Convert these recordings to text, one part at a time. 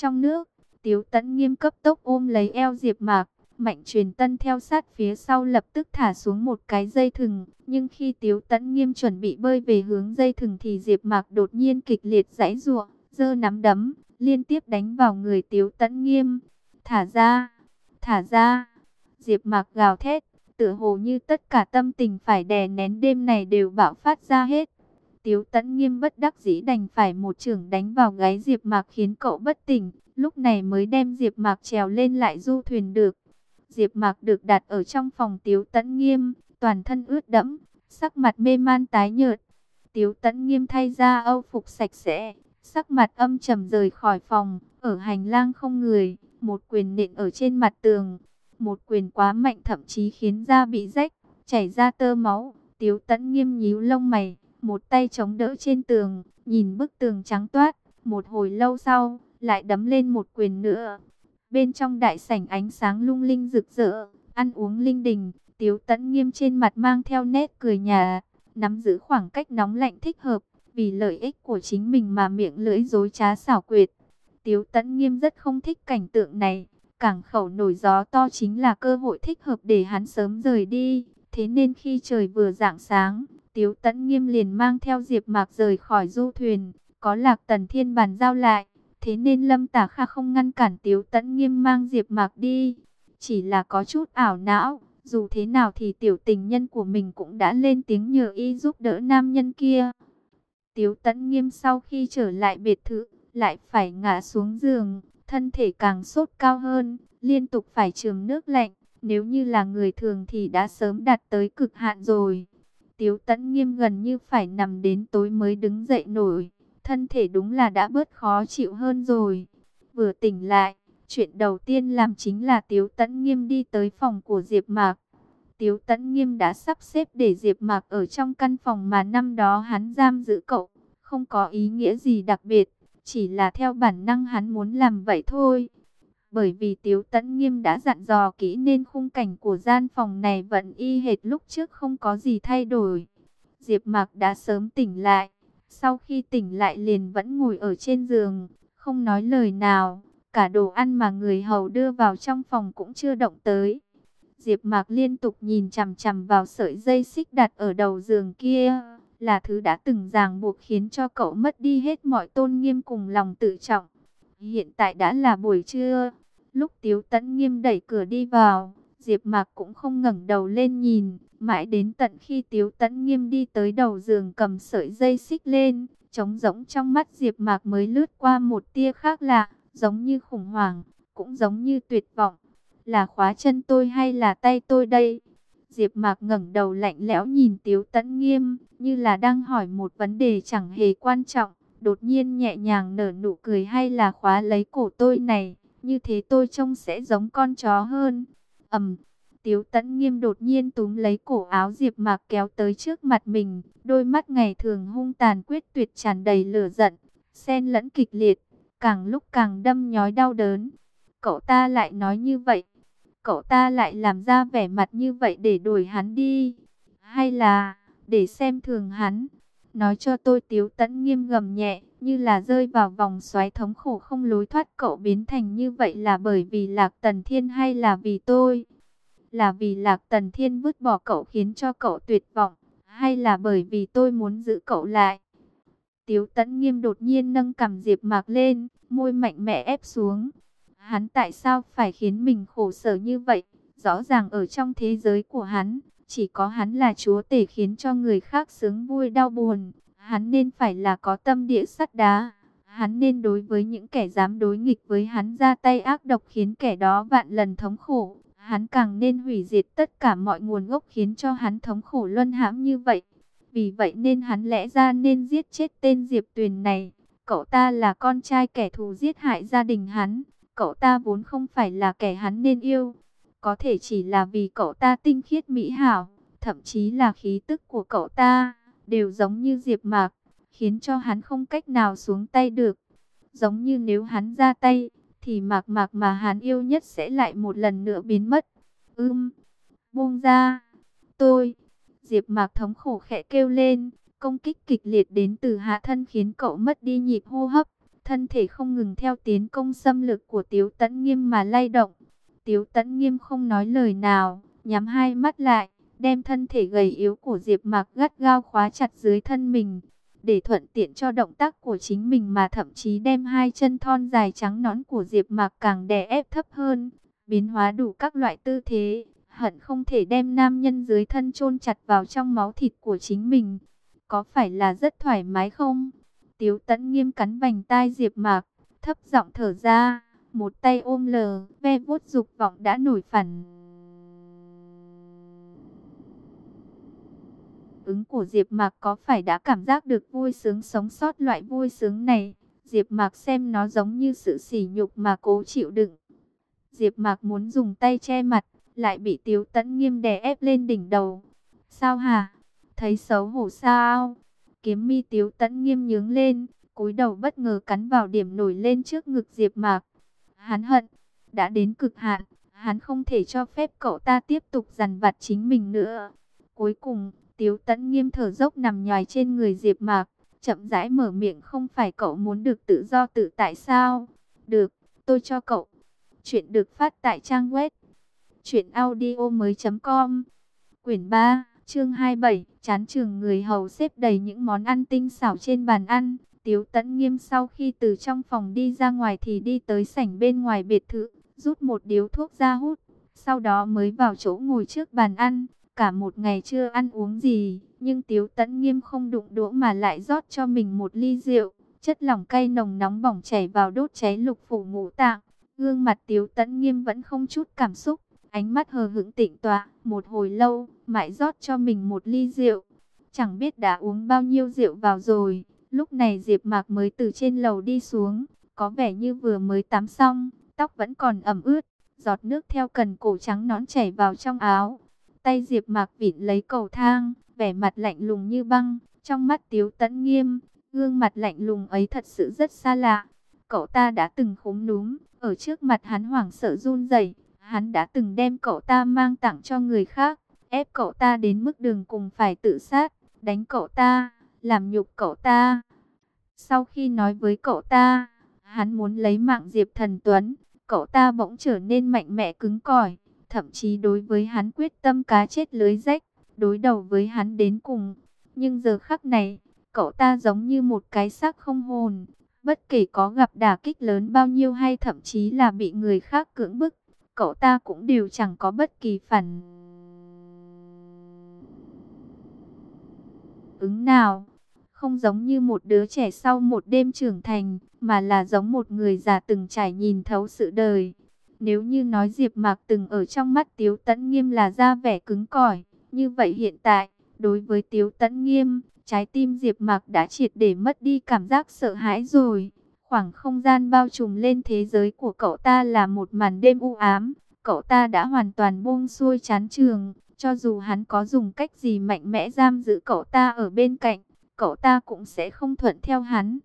Trong nước, Tiếu Tấn nghiêm cấp tốc ôm lấy eo Diệp Mạc, Mạnh Truyền Tân theo sát phía sau lập tức thả xuống một cái dây thừng, nhưng khi Tiếu Tấn nghiêm chuẩn bị bơi về hướng dây thừng thì Diệp Mạc đột nhiên kịch liệt giãy giụa, giơ nắm đấm, liên tiếp đánh vào người Tiếu Tấn nghiêm. "Thả ra, thả ra!" Diệp Mạc gào thét, tựa hồ như tất cả tâm tình phải đè nén đêm này đều bạo phát ra hết. Tiếu Tấn Nghiêm bất đắc dĩ đành phải một trưởng đánh vào gáy Diệp Mạc khiến cậu bất tỉnh, lúc này mới đem Diệp Mạc trèo lên lại du thuyền được. Diệp Mạc được đặt ở trong phòng Tiếu Tấn Nghiêm, toàn thân ướt đẫm, sắc mặt mê man tái nhợt. Tiếu Tấn Nghiêm thay ra âu phục sạch sẽ, sắc mặt âm trầm rời khỏi phòng, ở hành lang không người, một quyền nện ở trên mặt tường. Một quyền quá mạnh thậm chí khiến da bị rách, chảy ra tơ máu. Tiếu Tấn Nghiêm nhíu lông mày, một tay chống đỡ trên tường, nhìn bức tường trắng toát, một hồi lâu sau, lại đấm lên một quyền nữa. Bên trong đại sảnh ánh sáng lung linh rực rỡ, ăn uống linh đình, Tiếu Tấn Nghiêm trên mặt mang theo nét cười nhà, nắm giữ khoảng cách nóng lạnh thích hợp, vì lợi ích của chính mình mà miệng lưỡi dối trá xảo quyệt. Tiếu Tấn Nghiêm rất không thích cảnh tượng này, cảng khẩu nổi gió to chính là cơ hội thích hợp để hắn sớm rời đi, thế nên khi trời vừa rạng sáng, Tiếu Tấn Nghiêm liền mang theo Diệp Mạc rời khỏi du thuyền, có Lạc Tần Thiên bàn giao lại, thế nên Lâm Tả Kha không ngăn cản Tiếu Tấn Nghiêm mang Diệp Mạc đi, chỉ là có chút ảo não, dù thế nào thì tiểu tình nhân của mình cũng đã lên tiếng nhờ y giúp đỡ nam nhân kia. Tiếu Tấn Nghiêm sau khi trở lại biệt thự, lại phải ngã xuống giường, thân thể càng sốt cao hơn, liên tục phải trường nước lạnh, nếu như là người thường thì đã sớm đạt tới cực hạn rồi. Tiếu tẫn nghiêm gần như phải nằm đến tối mới đứng dậy nổi. Thân thể đúng là đã bớt khó chịu hơn rồi. Vừa tỉnh lại, chuyện đầu tiên làm chính là Tiếu tẫn nghiêm đi tới phòng của Diệp Mạc. Tiếu tẫn nghiêm đã sắp xếp để Diệp Mạc ở trong căn phòng mà năm đó hắn giam giữ cậu. Không có ý nghĩa gì đặc biệt, chỉ là theo bản năng hắn muốn làm vậy thôi. Bởi vì Tiếu Tấn Nghiêm đã dặn dò kỹ nên khung cảnh của gian phòng này vẫn y hệt lúc trước không có gì thay đổi. Diệp Mạc đã sớm tỉnh lại, sau khi tỉnh lại liền vẫn ngồi ở trên giường, không nói lời nào, cả đồ ăn mà người hầu đưa vào trong phòng cũng chưa động tới. Diệp Mạc liên tục nhìn chằm chằm vào sợi dây xích đặt ở đầu giường kia, là thứ đã từng ràng buộc khiến cho cậu mất đi hết mọi tôn nghiêm cùng lòng tự trọng. Hiện tại đã là buổi trưa, Lúc Tiếu Tấn Nghiêm đẩy cửa đi vào, Diệp Mạc cũng không ngẩng đầu lên nhìn, mãi đến tận khi Tiếu Tấn Nghiêm đi tới đầu giường cầm sợi dây xích lên, trống rỗng trong mắt Diệp Mạc mới lướt qua một tia khác lạ, giống như khủng hoảng, cũng giống như tuyệt vọng. Là khóa chân tôi hay là tay tôi đây? Diệp Mạc ngẩng đầu lạnh lẽo nhìn Tiếu Tấn Nghiêm, như là đang hỏi một vấn đề chẳng hề quan trọng, đột nhiên nhẹ nhàng nở nụ cười hay là khóa lấy cổ tôi này? như thế tôi trông sẽ giống con chó hơn. ầm, Tiếu Tấn Nghiêm đột nhiên túm lấy cổ áo Diệp Mạc kéo tới trước mặt mình, đôi mắt ngày thường hung tàn quyết tuyệt tràn đầy lửa giận, xen lẫn kịch liệt, càng lúc càng đâm nhói đau đớn. Cậu ta lại nói như vậy, cậu ta lại làm ra vẻ mặt như vậy để đuổi hắn đi, hay là để xem thường hắn? Nói cho tôi Tiếu Tấn Nghiêm gầm nhẹ, như là rơi vào vòng xoáy thống khổ không lối thoát cậu biến thành như vậy là bởi vì Lạc Tần Thiên hay là vì tôi? Là vì Lạc Tần Thiên vứt bỏ cậu khiến cho cậu tuyệt vọng, hay là bởi vì tôi muốn giữ cậu lại? Tiếu Tấn Nghiêm đột nhiên nâng cằm Diệp Mạc lên, môi mạnh mẽ ép xuống. Hắn tại sao phải khiến mình khổ sở như vậy? Rõ ràng ở trong thế giới của hắn, chỉ có hắn là chúa tể khiến cho người khác sướng vui đau buồn. Hắn nên phải là có tâm địa sắt đá. Hắn nên đối với những kẻ dám đối nghịch với hắn ra tay ác độc khiến kẻ đó vạn lần thống khổ. Hắn càng nên hủy diệt tất cả mọi nguồn gốc khiến cho hắn thống khổ luân hãm như vậy. Vì vậy nên hắn lẽ ra nên giết chết tên Diệp Tuyền này. Cậu ta là con trai kẻ thù giết hại gia đình hắn. Cậu ta vốn không phải là kẻ hắn nên yêu. Có thể chỉ là vì cậu ta tinh khiết mỹ hảo. Thậm chí là khí tức của cậu ta đều giống như Diệp Mạc, khiến cho hắn không cách nào xuống tay được. Giống như nếu hắn ra tay, thì Mạc Mạc mà hắn yêu nhất sẽ lại một lần nữa biến mất. Ưm, buông ra, tôi. Diệp Mạc thống khổ khẽ kêu lên, công kích kịch liệt đến từ hạ thân khiến cậu mất đi nhịp hô hấp, thân thể không ngừng theo tiến công xâm lược của Tiếu Tấn Nghiêm mà lay động. Tiếu Tấn Nghiêm không nói lời nào, nhắm hai mắt lại, đem thân thể gầy yếu của Diệp Mạc gắt gao khóa chặt dưới thân mình, để thuận tiện cho động tác của chính mình mà thậm chí đem hai chân thon dài trắng nõn của Diệp Mạc càng đè ép thấp hơn, biến hóa đủ các loại tư thế, hận không thể đem nam nhân dưới thân chôn chặt vào trong máu thịt của chính mình. Có phải là rất thoải mái không? Tiếu Tấn Nghiêm cắn vành tai Diệp Mạc, thấp giọng thở ra, một tay ôm lờ, ve vuốt dục vọng đã nổi phản. Ứng của Diệp Mạc có phải đã cảm giác được vui sướng sống sót loại vui sướng này? Diệp Mạc xem nó giống như sự sỉ nhục mà cố chịu đựng. Diệp Mạc muốn dùng tay che mặt, lại bị Tiếu Tấn Nghiêm đè ép lên đỉnh đầu. "Sao hả? Thấy xấu hổ sao?" Kiếm mi Tiếu Tấn Nghiêm nhướng lên, cúi đầu bất ngờ cắn vào điểm nổi lên trước ngực Diệp Mạc. Hắn hận, đã đến cực hạn, hắn không thể cho phép cậu ta tiếp tục dằn vặt chính mình nữa. Cuối cùng, Tiếu Tấn Nghiêm thở dốc nằm nhòi trên người Diệp Mạc, chậm rãi mở miệng, "Không phải cậu muốn được tự do tự tại sao? Được, tôi cho cậu." Chuyện được phát tại trang web truyệnaudiomoi.com. Quyển 3, chương 27, chán trường người hầu xếp đầy những món ăn tinh xảo trên bàn ăn. Tiếu Tấn Nghiêm sau khi từ trong phòng đi ra ngoài thì đi tới sảnh bên ngoài biệt thự, rút một điếu thuốc ra hút, sau đó mới vào chỗ ngồi trước bàn ăn. Cả một ngày chưa ăn uống gì, nhưng Tiếu Tấn Nghiêm không đụng đũa mà lại rót cho mình một ly rượu, chất lỏng cay nồng nóng bỏng chảy vào đốt cháy lục phủ ngũ tạng. Gương mặt Tiếu Tấn Nghiêm vẫn không chút cảm xúc, ánh mắt hờ hững tịnh tọa, một hồi lâu, mãi rót cho mình một ly rượu. Chẳng biết đã uống bao nhiêu rượu vào rồi, lúc này Diệp Mạc mới từ trên lầu đi xuống, có vẻ như vừa mới tắm xong, tóc vẫn còn ẩm ướt, giọt nước theo cần cổ trắng nõn chảy vào trong áo. Tay Diệp Mạc vịn lấy cầu thang, vẻ mặt lạnh lùng như băng, trong mắt Tiếu Tấn Nghiêm, gương mặt lạnh lùng ấy thật sự rất xa lạ. Cậu ta đã từng khúm núm, ở trước mặt hắn hoảng sợ run rẩy, hắn đã từng đem cậu ta mang tặng cho người khác, ép cậu ta đến mức đường cùng phải tự sát, đánh cậu ta, làm nhục cậu ta. Sau khi nói với cậu ta, hắn muốn lấy mạng Diệp Thần Tuấn, cậu ta bỗng trở nên mạnh mẽ cứng cỏi, thậm chí đối với hắn quyết tâm cá chết lưới rách, đối đầu với hắn đến cùng. Nhưng giờ khắc này, cậu ta giống như một cái xác không hồn, bất kể có gặp đả kích lớn bao nhiêu hay thậm chí là bị người khác cưỡng bức, cậu ta cũng đều chẳng có bất kỳ phản ứng nào. Không giống như một đứa trẻ sau một đêm trưởng thành, mà là giống một người già từng trải nhìn thấu sự đời. Nếu như nói Diệp Mạc từng ở trong mắt Tiếu Tấn Nghiêm là da vẻ cứng cỏi, như vậy hiện tại, đối với Tiếu Tấn Nghiêm, trái tim Diệp Mạc đã triệt để mất đi cảm giác sợ hãi rồi. Khoảng không gian bao trùm lên thế giới của cậu ta là một màn đêm u ám, cậu ta đã hoàn toàn buông xuôi chán trường, cho dù hắn có dùng cách gì mạnh mẽ giam giữ cậu ta ở bên cạnh, cậu ta cũng sẽ không thuận theo hắn.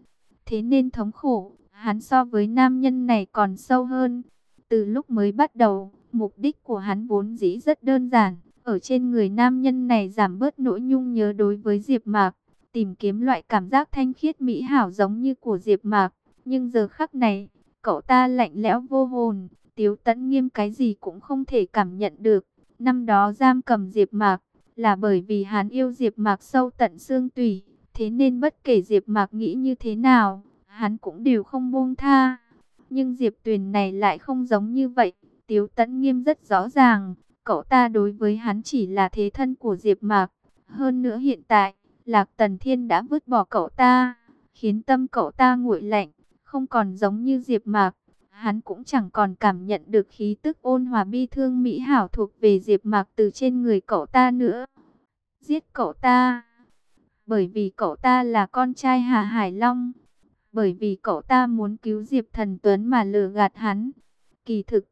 Thế nên thống khổ, hắn so với nam nhân này còn sâu hơn. Từ lúc mới bắt đầu, mục đích của hắn vốn dĩ rất đơn giản, ở trên người nam nhân này giảm bớt nỗi nhung nhớ đối với Diệp Mạc, tìm kiếm loại cảm giác thanh khiết mỹ hảo giống như của Diệp Mạc. Nhưng giờ khắc này, cậu ta lạnh lẽo vô hồn, Tiếu tẫn Nghiêm cái gì cũng không thể cảm nhận được. Năm đó giam cầm Diệp Mạc là bởi vì hắn yêu Diệp Mạc sâu tận xương tủy, thế nên bất kể Diệp Mạc nghĩ như thế nào, hắn cũng đều không buông tha. Nhưng Diệp Tuyền này lại không giống như vậy, Tiếu Tấn Nghiêm rất rõ ràng, cậu ta đối với hắn chỉ là thế thân của Diệp Mạc, hơn nữa hiện tại, Lạc Tần Thiên đã vứt bỏ cậu ta, khiến tâm cậu ta nguội lạnh không còn giống như Diệp Mạc. Hắn cũng chẳng còn cảm nhận được khí tức ôn hòa bi thương mỹ hảo thuộc về Diệp Mạc từ trên người cậu ta nữa. Giết cậu ta, bởi vì cậu ta là con trai Hà Hải Long, bởi vì cậu ta muốn cứu Diệp Thần Tuấn mà lừa gạt hắn. Kỳ thực,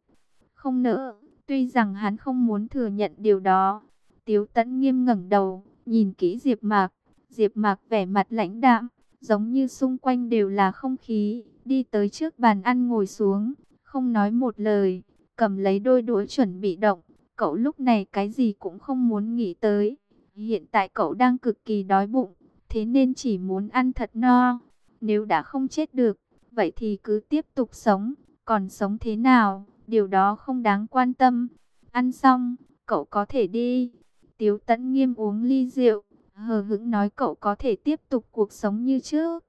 không nỡ, tuy rằng hắn không muốn thừa nhận điều đó. Tiếu Tấn nghiêm ngẩng đầu, nhìn kỹ Diệp Mạc, Diệp Mạc vẻ mặt lãnh đạm, giống như xung quanh đều là không khí, đi tới trước bàn ăn ngồi xuống, không nói một lời, cầm lấy đôi đũa chuẩn bị động. Cậu lúc này cái gì cũng không muốn nghĩ tới. Hiện tại cậu đang cực kỳ đói bụng, thế nên chỉ muốn ăn thật no. Nếu đã không chết được, vậy thì cứ tiếp tục sống, còn sống thế nào, điều đó không đáng quan tâm. Ăn xong, cậu có thể đi. Tiếu tẫn nghiêm uống ly rượu, hờ hững nói cậu có thể tiếp tục cuộc sống như trước.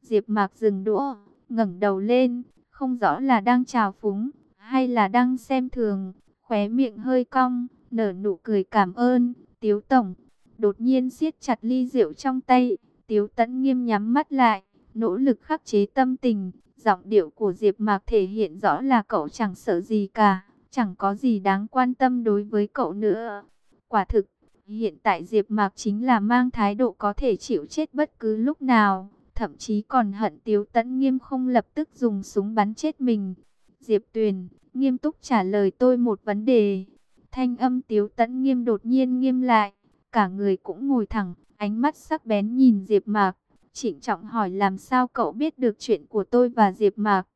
Diệp Mạc dừng đũa, ngẩng đầu lên, không rõ là đang trào phúng hay là đang xem thường, khóe miệng hơi cong, nở nụ cười cảm ơn, Tiếu tổng. Đột nhiên siết chặt ly rượu trong tay, Tiếu Tấn nghiêm nhắm mắt lại, nỗ lực khắc chế tâm tình, giọng điệu của Diệp Mạc thể hiện rõ là cậu chẳng sợ gì cả, chẳng có gì đáng quan tâm đối với cậu nữa. Quả thực, hiện tại Diệp Mạc chính là mang thái độ có thể chịu chết bất cứ lúc nào thậm chí còn hận Tiếu Tấn Nghiêm không lập tức dùng súng bắn chết mình. Diệp Tuyền, nghiêm túc trả lời tôi một vấn đề. Thanh âm Tiếu Tấn Nghiêm đột nhiên nghiêm lại, cả người cũng ngồi thẳng, ánh mắt sắc bén nhìn Diệp Mạc, trịnh trọng hỏi làm sao cậu biết được chuyện của tôi và Diệp Mạc.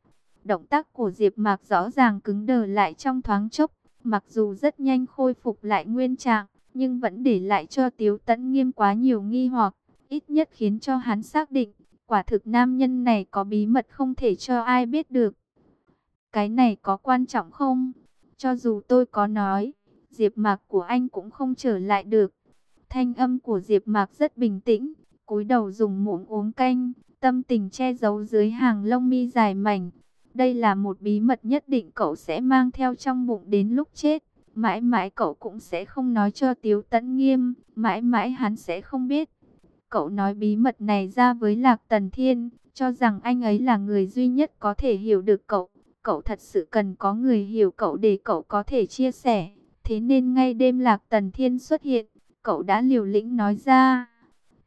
Động tác của Diệp Mạc rõ ràng cứng đờ lại trong thoáng chốc, mặc dù rất nhanh khôi phục lại nguyên trạng, nhưng vẫn để lại cho Tiếu Tấn Nghiêm quá nhiều nghi hoặc, ít nhất khiến cho hắn xác định Quả thực nam nhân này có bí mật không thể cho ai biết được. Cái này có quan trọng không? Cho dù tôi có nói, Diệp Mạc của anh cũng không trở lại được. Thanh âm của Diệp Mạc rất bình tĩnh, cúi đầu dùng muỗng uống canh, tâm tình che giấu dưới hàng lông mi dài mảnh. Đây là một bí mật nhất định cậu sẽ mang theo trong bụng đến lúc chết. Mãi mãi cậu cũng sẽ không nói cho Tiếu Tấn Nghiêm, mãi mãi hắn sẽ không biết. Cậu nói bí mật này ra với Lạc Tần Thiên, cho rằng anh ấy là người duy nhất có thể hiểu được cậu. Cậu thật sự cần có người hiểu cậu để cậu có thể chia sẻ. Thế nên ngay đêm Lạc Tần Thiên xuất hiện, cậu đã liều lĩnh nói ra.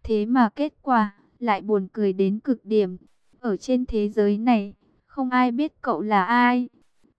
Thế mà kết quả, lại buồn cười đến cực điểm. Ở trên thế giới này, không ai biết cậu là ai.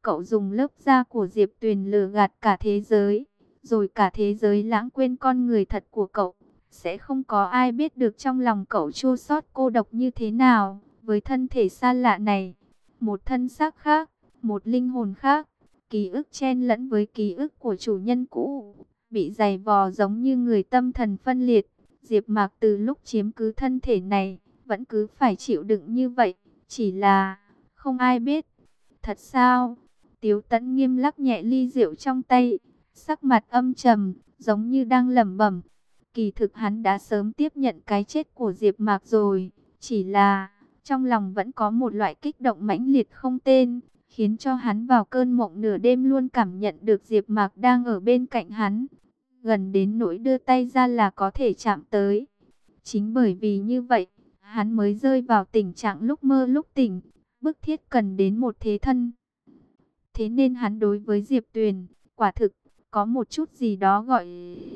Cậu dùng lớp da của Diệp Tuyền lừa gạt cả thế giới, rồi cả thế giới lãng quên con người thật của cậu. Sẽ không có ai biết được trong lòng cậu chua xót cô độc như thế nào, với thân thể xa lạ này. Một thân xác khác, một linh hồn khác, ký ức chen lẫn với ký ức của chủ nhân cũ, bị dày vò giống như người tâm thần phân liệt. Diệp Mạc từ lúc chiếm cứ thân thể này, vẫn cứ phải chịu đựng như vậy, chỉ là không ai biết. Thật sao? Tiếu Tấn nghiêm lắc nhẹ ly rượu trong tay, sắc mặt âm trầm, giống như đang lẩm bẩm, Kỳ thực hắn đã sớm tiếp nhận cái chết của Diệp Mạc rồi, chỉ là trong lòng vẫn có một loại kích động mãnh liệt không tên, khiến cho hắn vào cơn mộng nửa đêm luôn cảm nhận được Diệp Mạc đang ở bên cạnh hắn, gần đến nỗi đưa tay ra là có thể chạm tới. Chính bởi vì như vậy, hắn mới rơi vào tình trạng lúc mơ lúc tỉnh, bức thiết cần đến một thế thân. Thế nên hắn đối với Diệp Tuyền, quả thực có một chút gì đó gọi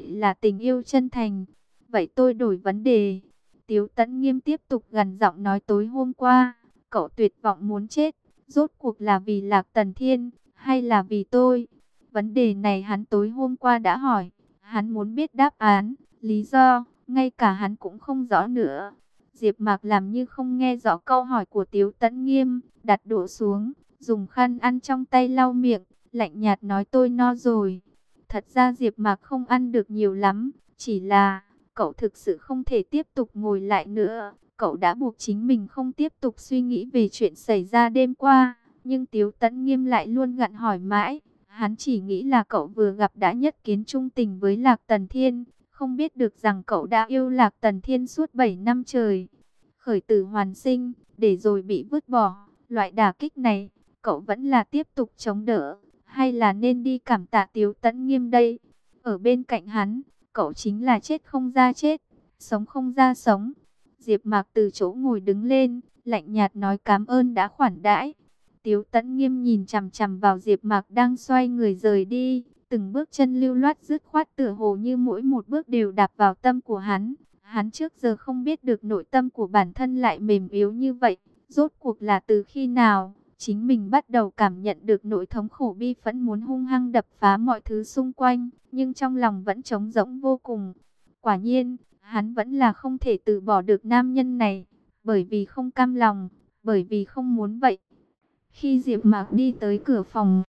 là tình yêu chân thành. Vậy tôi đổi vấn đề. Tiếu Tấn Nghiêm tiếp tục gần giọng nói tối hôm qua, cậu tuyệt vọng muốn chết, rốt cuộc là vì Lạc Tần Thiên, hay là vì tôi? Vấn đề này hắn tối hôm qua đã hỏi, hắn muốn biết đáp án, lý do, ngay cả hắn cũng không rõ nữa. Diệp Mạc làm như không nghe rõ câu hỏi của Tiếu Tấn Nghiêm, đặt đũa xuống, dùng khăn ăn trong tay lau miệng, lạnh nhạt nói tôi no rồi. Thật ra Diệp Mạc không ăn được nhiều lắm, chỉ là cậu thực sự không thể tiếp tục ngồi lại nữa. Cậu đã buộc chính mình không tiếp tục suy nghĩ về chuyện xảy ra đêm qua, nhưng Tiếu Tấn Nghiêm lại luôn gặn hỏi mãi. Hắn chỉ nghĩ là cậu vừa gặp đã nhất kiến trung tình với Lạc Tần Thiên, không biết được rằng cậu đã yêu Lạc Tần Thiên suốt 7 năm trời. Khởi tử hoàn sinh, để rồi bị vứt bỏ, loại đả kích này, cậu vẫn là tiếp tục chống đỡ hay là nên đi cảm tạ Tiếu Tẫn Nghiêm đây? Ở bên cạnh hắn, cậu chính là chết không ra chết, sống không ra sống. Diệp Mạc từ chỗ ngồi đứng lên, lạnh nhạt nói cảm ơn đã khoản đãi. Tiếu Tẫn Nghiêm nhìn chằm chằm vào Diệp Mạc đang xoay người rời đi, từng bước chân lưu loát dứt khoát tựa hồ như mỗi một bước đều đạp vào tâm của hắn. Hắn trước giờ không biết được nội tâm của bản thân lại mềm yếu như vậy, rốt cuộc là từ khi nào? Chính mình bắt đầu cảm nhận được nỗi thống khổ bi phẫn muốn hung hăng đập phá mọi thứ xung quanh, nhưng trong lòng vẫn trống rỗng vô cùng. Quả nhiên, hắn vẫn là không thể từ bỏ được nam nhân này, bởi vì không cam lòng, bởi vì không muốn vậy. Khi Diệp Mạc đi tới cửa phòng,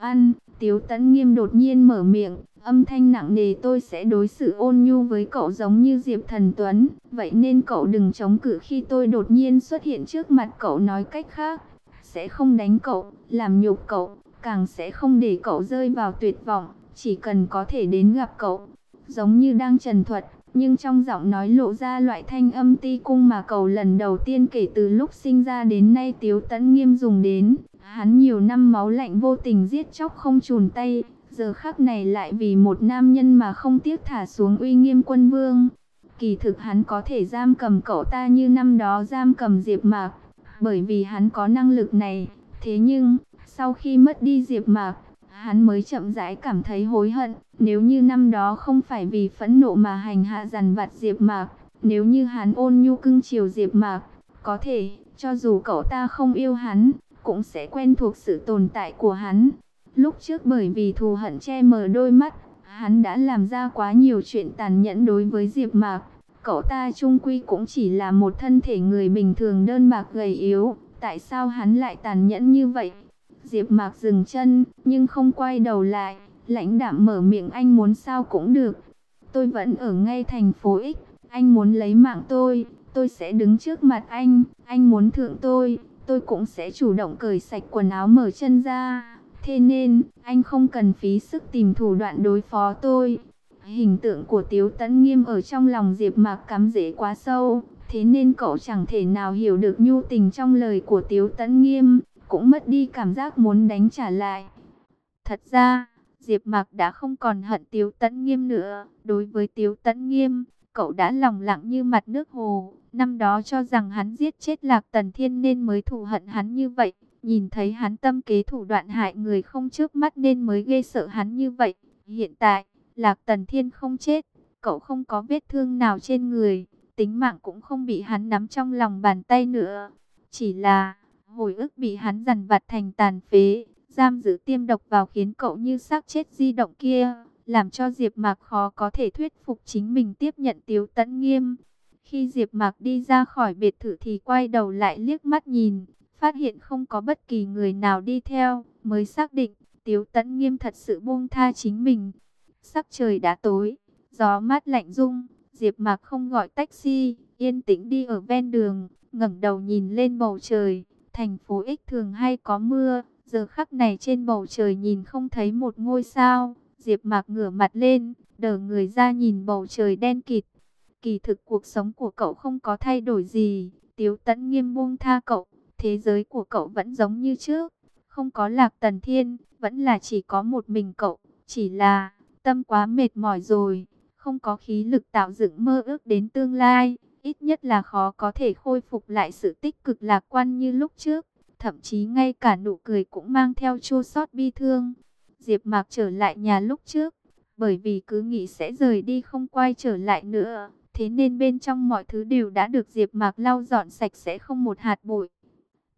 Ăn, Tiếu Tấn Nghiêm đột nhiên mở miệng, âm thanh nặng nề tôi sẽ đối xử ôn nhu với cậu giống như Diệp Thần Tuấn. Vậy nên cậu đừng chống cự khi tôi đột nhiên xuất hiện trước mặt cậu nói cách khác. Sẽ không đánh cậu, làm nhục cậu, càng sẽ không để cậu rơi vào tuyệt vọng. Chỉ cần có thể đến gặp cậu, giống như đang trần thuật, nhưng trong giọng nói lộ ra loại thanh âm ti cung mà cậu lần đầu tiên kể từ lúc sinh ra đến nay Tiếu Tấn Nghiêm dùng đến. Hắn nhiều năm máu lạnh vô tình giết chóc không chùn tay, giờ khắc này lại vì một nam nhân mà không tiếc thả xuống uy nghiêm quân vương. Kỳ thực hắn có thể giam cầm cậu ta như năm đó giam cầm Diệp Mạc, bởi vì hắn có năng lực này. Thế nhưng, sau khi mất đi Diệp Mạc, hắn mới chậm rãi cảm thấy hối hận. Nếu như năm đó không phải vì phẫn nộ mà hành hạ dằn vặt Diệp Mạc, nếu như hắn ôn nhu cưng chiều Diệp Mạc, có thể, cho dù cậu ta không yêu hắn, cũng sẽ quen thuộc sự tồn tại của hắn. Lúc trước bởi vì thù hận che mờ đôi mắt, hắn đã làm ra quá nhiều chuyện tàn nhẫn đối với Diệp Mạc. Cậu ta trung quy cũng chỉ là một thân thể người bình thường đơn bạc gầy yếu, tại sao hắn lại tàn nhẫn như vậy? Diệp Mạc dừng chân, nhưng không quay đầu lại, lãnh đạm mở miệng anh muốn sao cũng được. Tôi vẫn ở ngay thành phố X, anh muốn lấy mạng tôi, tôi sẽ đứng trước mặt anh, anh muốn thượng tôi, tôi cũng sẽ chủ động cởi sạch quần áo mở chân ra. Thế nên, anh không cần phí sức tìm thủ đoạn đối phó tôi. Hình tượng của Tiếu Tấn Nghiêm ở trong lòng Diệp Mạc cắm rễ quá sâu, thế nên cậu chẳng thể nào hiểu được nhu tình trong lời của Tiếu Tấn Nghiêm, cũng mất đi cảm giác muốn đánh trả lại. Thật ra, Diệp Mạc đã không còn hận Tiếu Tấn Nghiêm nữa, đối với Tiếu Tấn Nghiêm, cậu đã lòng lặng như mặt nước hồ, năm đó cho rằng hắn giết chết Lạc Tần Thiên nên mới thù hận hắn như vậy, nhìn thấy hắn tâm kế thủ đoạn hại người không trước mắt nên mới ghê sợ hắn như vậy. Hiện tại, Lạc Tần Thiên không chết, cậu không có vết thương nào trên người, tính mạng cũng không bị hắn nắm trong lòng bàn tay nữa. Chỉ là, hồi ức bị hắn dằn vặt thành tàn phế, giam giữ tiêm độc vào khiến cậu như xác chết di động kia, làm cho Diệp Mạc khó có thể thuyết phục chính mình tiếp nhận Tiếu Tấn Nghiêm. Khi Diệp Mạc đi ra khỏi biệt thự thì quay đầu lại liếc mắt nhìn, phát hiện không có bất kỳ người nào đi theo, mới xác định Tiếu Tấn Nghiêm thật sự buông tha chính mình. Sắc trời đã tối, gió mát lạnh rung, Diệp Mạc không gọi taxi, yên tĩnh đi ở ven đường, ngẩng đầu nhìn lên bầu trời, thành phố X thường hay có mưa, giờ khắc này trên bầu trời nhìn không thấy một ngôi sao. Diệp Mạc ngửa mặt lên, đờ người ra nhìn bầu trời đen kịt. Kỳ thực cuộc sống của cậu không có thay đổi gì, Tiếu Tấn Nghiêm buông tha cậu, thế giới của cậu vẫn giống như trước, không có Lạc Tần Thiên, vẫn là chỉ có một mình cậu, chỉ là tâm quá mệt mỏi rồi, không có khí lực tạo dựng mơ ước đến tương lai, ít nhất là khó có thể khôi phục lại sự tích cực lạc quan như lúc trước, thậm chí ngay cả nụ cười cũng mang theo chua xót bi thương. Diệp Mạc trở lại nhà lúc trước, bởi vì cứ nghĩ sẽ rời đi không quay trở lại nữa, thế nên bên trong mọi thứ đều đã được Diệp Mạc lau dọn sạch sẽ không một hạt bụi.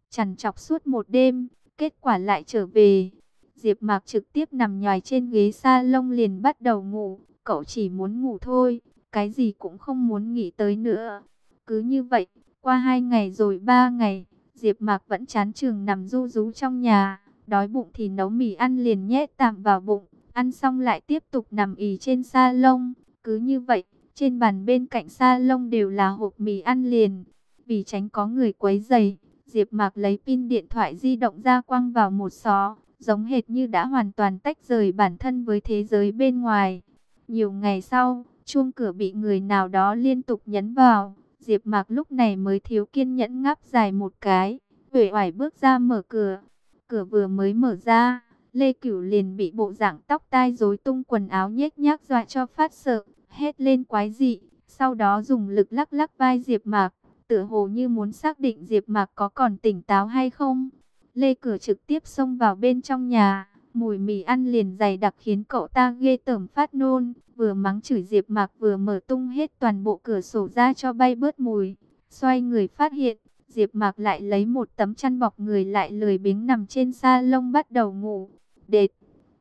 Chằn chọc suốt một đêm, kết quả lại trở về. Diệp Mạc trực tiếp nằm nhòi trên ghế sa lông liền bắt đầu ngủ, cậu chỉ muốn ngủ thôi, cái gì cũng không muốn nghĩ tới nữa. Cứ như vậy, qua hai ngày rồi ba ngày, Diệp Mạc vẫn chán chường nằm du rú trong nhà, đói bụng thì nấu mì ăn liền nhét tạm vào bụng, ăn xong lại tiếp tục nằm ì trên sa lông. cứ như vậy, trên bàn bên cạnh salon đều là hộp mì ăn liền. Vì tránh có người quấy dày, Diệp Mạc lấy pin điện thoại di động ra quăng vào một xó, giống hệt như đã hoàn toàn tách rời bản thân với thế giới bên ngoài. Nhiều ngày sau, chuông cửa bị người nào đó liên tục nhấn vào, Diệp Mạc lúc này mới thiếu kiên nhẫn ngáp dài một cái, uể oải bước ra mở cửa. Cửa vừa mới mở ra, Lê Cửu liền bị bộ dạng tóc tai rối tung quần áo nhếch nhác dọa cho phát sợ, hét lên quái dị, sau đó dùng lực lắc lắc vai Diệp Mạc, tựa hồ như muốn xác định Diệp Mạc có còn tỉnh táo hay không. Lê cửa trực tiếp xông vào bên trong nhà, mùi mì ăn liền dày đặc khiến cậu ta ghê tởm phát nôn, vừa mắng chửi Diệp Mạc vừa mở tung hết toàn bộ cửa sổ ra cho bay bớt mùi. Xoay người phát hiện, Diệp Mạc lại lấy một tấm chăn bọc người lại lười biếng nằm trên sa lông bắt đầu ngủ. Đệt,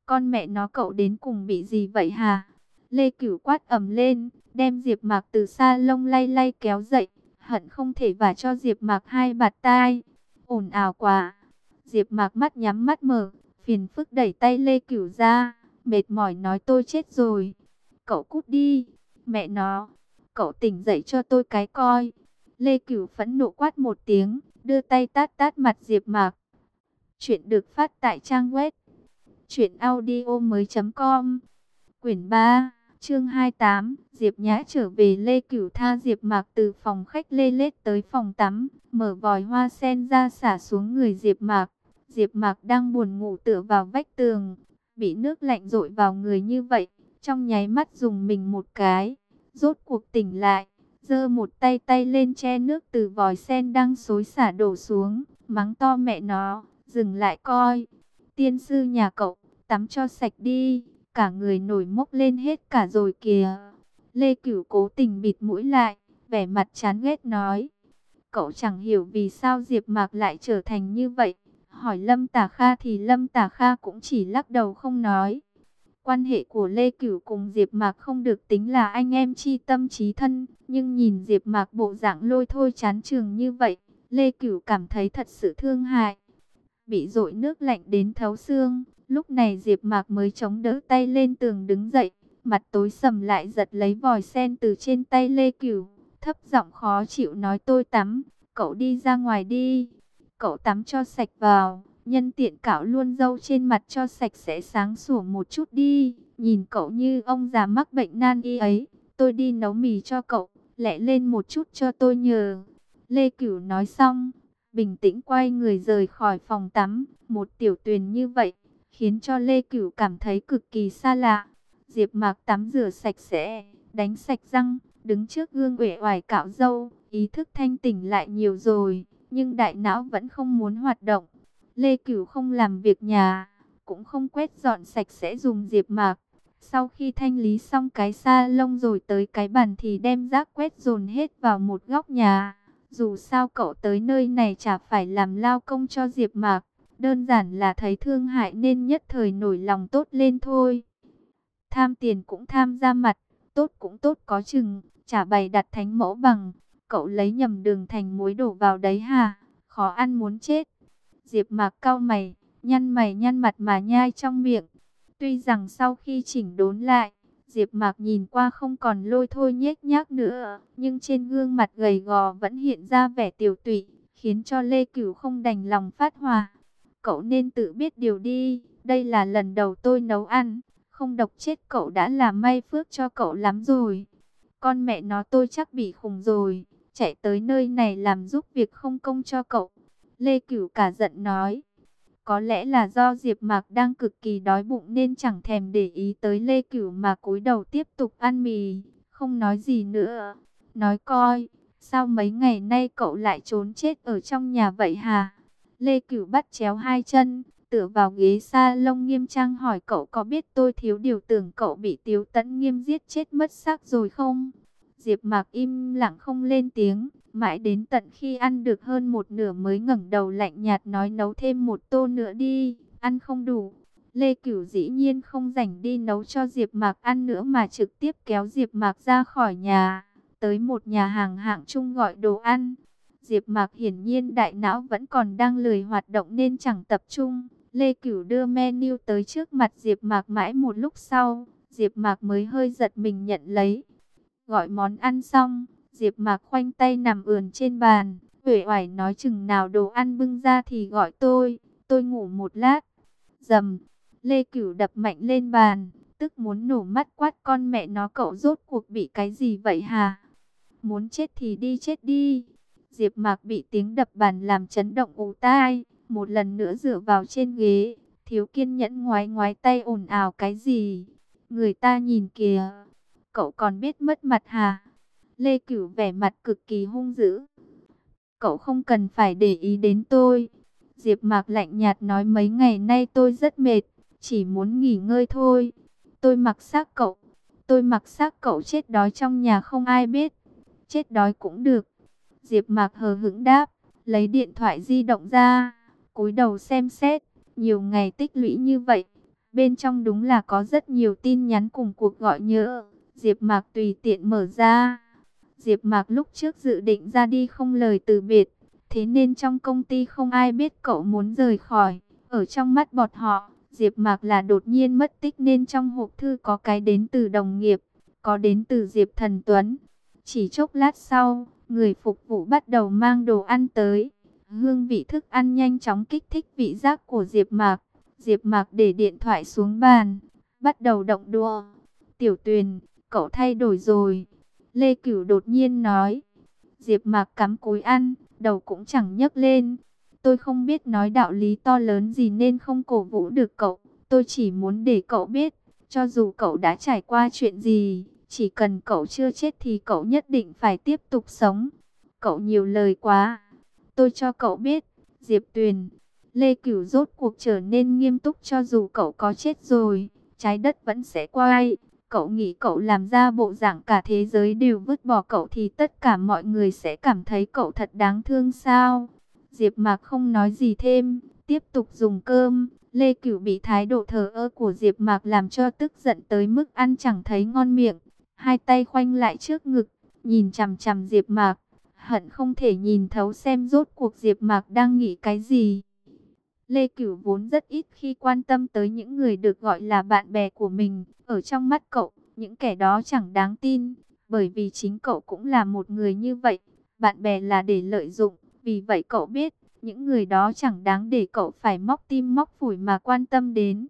con mẹ nó cậu đến cùng bị gì vậy hả? Lê Cửu quát ầm lên, đem Diệp Mạc từ xa lông lay lay kéo dậy, hận không thể vả cho Diệp Mạc hai bạt tai. Ồn ào quá. Diệp Mạc mắt nhắm mắt mở, Phiền phức đẩy tay Lê Cửu ra, mệt mỏi nói tôi chết rồi. Cậu cút đi, mẹ nó, cậu tỉnh dậy cho tôi cái coi. Lê Cửu phẫn nộ quát một tiếng, đưa tay tát tát mặt Diệp Mạc. Chuyện được phát tại trang web truyệnaudiomoi.com. Quyển 3, chương 28, Diệp Nhã trở về Lê Cửu tha Diệp Mạc từ phòng khách lê lết tới phòng tắm, mở vòi hoa sen ra xả xuống người Diệp Mạc. Diệp Mạc đang buồn ngủ tựa vào vách tường, bị nước lạnh dội vào người như vậy, trong nháy mắt dùng mình một cái, rốt cuộc tỉnh lại, giơ một tay tay lên che nước từ vòi sen đang xối xả đổ xuống, mắng to mẹ nó, dừng lại coi. Tiên sư nhà cậu, tắm cho sạch đi, cả người nổi mốc lên hết cả rồi kìa. Lê Cửu cố tình bịt mũi lại, vẻ mặt chán ghét nói. Cậu chẳng hiểu vì sao Diệp Mạc lại trở thành như vậy. Hỏi Lâm Tả Kha thì Lâm Tả Kha cũng chỉ lắc đầu không nói. Quan hệ của Lê Cửu cùng Diệp Mạc không được tính là anh em chi tâm trí thân, nhưng nhìn Diệp Mạc bộ dạng lôi thôi chán trường như vậy, Lê Cửu cảm thấy thật sự thương hại. Bị dội nước lạnh đến thấu xương, lúc này Diệp Mạc mới chống đỡ tay lên tường đứng dậy, mặt tối sầm lại giật lấy vòi sen từ trên tay Lê Cửu, thấp giọng khó chịu nói tôi tắm, cậu đi ra ngoài đi. Cậu tắm cho sạch vào, nhân tiện cạo luôn râu trên mặt cho sạch sẽ sáng sủa một chút đi. Nhìn cậu như ông già mắc bệnh nan y ấy, tôi đi nấu mì cho cậu, lẹ lên một chút cho tôi nhờ. Lê Cửu nói xong, bình tĩnh quay người rời khỏi phòng tắm, một tiểu tuyền như vậy, khiến cho Lê Cửu cảm thấy cực kỳ xa lạ. Diệp Mạc tắm rửa sạch sẽ, đánh sạch răng, đứng trước gương uể oải cạo râu, ý thức thanh tỉnh lại nhiều rồi nhưng đại não vẫn không muốn hoạt động. Lê Cửu không làm việc nhà, cũng không quét dọn sạch sẽ dùng diệp mạc. Sau khi thanh lý xong cái sa lông rồi tới cái bàn thì đem rác quét dồn hết vào một góc nhà. Dù sao cậu tới nơi này chả phải làm lao công cho diệp mạc, đơn giản là thấy thương hại nên nhất thời nổi lòng tốt lên thôi. Tham tiền cũng tham ra mặt, tốt cũng tốt có chừng, trả bày đặt thánh mẫu bằng cậu lấy nhầm đường thành muối đổ vào đấy hả? Khó ăn muốn chết. Diệp mạc cao mày, nhăn mày nhăn mặt mà nhai trong miệng. Tuy rằng sau khi chỉnh đốn lại, Diệp mạc nhìn qua không còn lôi thôi nhếch nhác nữa, nhưng trên gương mặt gầy gò vẫn hiện ra vẻ tiểu tụy, khiến cho Lê Cửu không đành lòng phát hòa. Cậu nên tự biết điều đi, đây là lần đầu tôi nấu ăn, không độc chết cậu đã là may phước cho cậu lắm rồi. Con mẹ nó tôi chắc bị khùng rồi chạy tới nơi này làm giúp việc không công cho cậu. Lê Cửu cả giận nói. Có lẽ là do Diệp Mạc đang cực kỳ đói bụng nên chẳng thèm để ý tới Lê Cửu mà cúi đầu tiếp tục ăn mì, không nói gì nữa. Nói coi, sao mấy ngày nay cậu lại trốn chết ở trong nhà vậy hả? Lê Cửu bắt chéo hai chân, tựa vào ghế sa lông nghiêm trang hỏi cậu có biết tôi thiếu điều tưởng cậu bị Tiếu Tấn Nghiêm giết chết mất xác rồi không? Diệp Mạc im lặng không lên tiếng, mãi đến tận khi ăn được hơn một nửa mới ngẩng đầu lạnh nhạt nói nấu thêm một tô nữa đi, ăn không đủ. Lê Cửu dĩ nhiên không rảnh đi nấu cho Diệp Mạc ăn nữa mà trực tiếp kéo Diệp Mạc ra khỏi nhà, tới một nhà hàng hạng trung gọi đồ ăn. Diệp Mạc hiển nhiên đại não vẫn còn đang lười hoạt động nên chẳng tập trung. Lê Cửu đưa menu tới trước mặt Diệp Mạc mãi một lúc sau, Diệp Mạc mới hơi giật mình nhận lấy. Gọi món ăn xong, Diệp Mạc khoanh tay nằm ườn trên bàn, uể oải nói chừng nào đồ ăn bưng ra thì gọi tôi, tôi ngủ một lát. Dầm, Lê Cửu đập mạnh lên bàn, tức muốn nổ mắt quát con mẹ nó cậu rốt cuộc bị cái gì vậy hả? Muốn chết thì đi chết đi. Diệp Mạc bị tiếng đập bàn làm chấn động ù tai, một lần nữa dựa vào trên ghế, thiếu kiên nhẫn ngoái ngoái tay ồn ào cái gì? Người ta nhìn kìa cậu còn biết mất mặt hả? Lê Cửu vẻ mặt cực kỳ hung dữ. Cậu không cần phải để ý đến tôi. Diệp Mạc lạnh nhạt nói mấy ngày nay tôi rất mệt, chỉ muốn nghỉ ngơi thôi. Tôi mặc xác cậu, tôi mặc xác cậu chết đói trong nhà không ai biết. Chết đói cũng được. Diệp Mạc hờ hững đáp, lấy điện thoại di động ra, cúi đầu xem xét, nhiều ngày tích lũy như vậy, bên trong đúng là có rất nhiều tin nhắn cùng cuộc gọi nhỡ. Diệp Mạc tùy tiện mở ra. Diệp Mạc lúc trước dự định ra đi không lời từ biệt, thế nên trong công ty không ai biết cậu muốn rời khỏi. Ở trong mắt bọn họ, Diệp Mạc là đột nhiên mất tích nên trong hộp thư có cái đến từ đồng nghiệp, có đến từ Diệp Thần Tuấn. Chỉ chốc lát sau, người phục vụ bắt đầu mang đồ ăn tới. Hương vị thức ăn nhanh chóng kích thích vị giác của Diệp Mạc. Diệp Mạc để điện thoại xuống bàn, bắt đầu động đũa. "Tiểu Tuyền, cậu thay đổi rồi." Lê Cửu đột nhiên nói. Diệp Mạc cắm cúi ăn, đầu cũng chẳng nhấc lên. Tôi không biết nói đạo lý to lớn gì nên không cổ vũ được cậu. Tôi chỉ muốn để cậu biết, cho dù cậu đã trải qua chuyện gì, chỉ cần cậu chưa chết thì cậu nhất định phải tiếp tục sống. Cậu nhiều lời quá. Tôi cho cậu biết, Diệp Tuyền, Lê Cửu rốt cuộc trở nên nghiêm túc cho dù cậu có chết rồi, trái đất vẫn sẽ quay. Cậu nghĩ cậu làm ra bộ dạng cả thế giới đều vứt bỏ cậu thì tất cả mọi người sẽ cảm thấy cậu thật đáng thương sao? Diệp Mạc không nói gì thêm, tiếp tục dùng cơm. Lê Cửu bị thái độ thờ ơ của Diệp Mạc làm cho tức giận tới mức ăn chẳng thấy ngon miệng. Hai tay khoanh lại trước ngực, nhìn chằm chằm Diệp Mạc, hận không thể nhìn thấu xem rốt cuộc Diệp Mạc đang nghĩ cái gì. Lê Cửu vốn rất ít khi quan tâm tới những người được gọi là bạn bè của mình, ở trong mắt cậu, những kẻ đó chẳng đáng tin, bởi vì chính cậu cũng là một người như vậy, bạn bè là để lợi dụng, vì vậy cậu biết, những người đó chẳng đáng để cậu phải móc tim móc phổi mà quan tâm đến.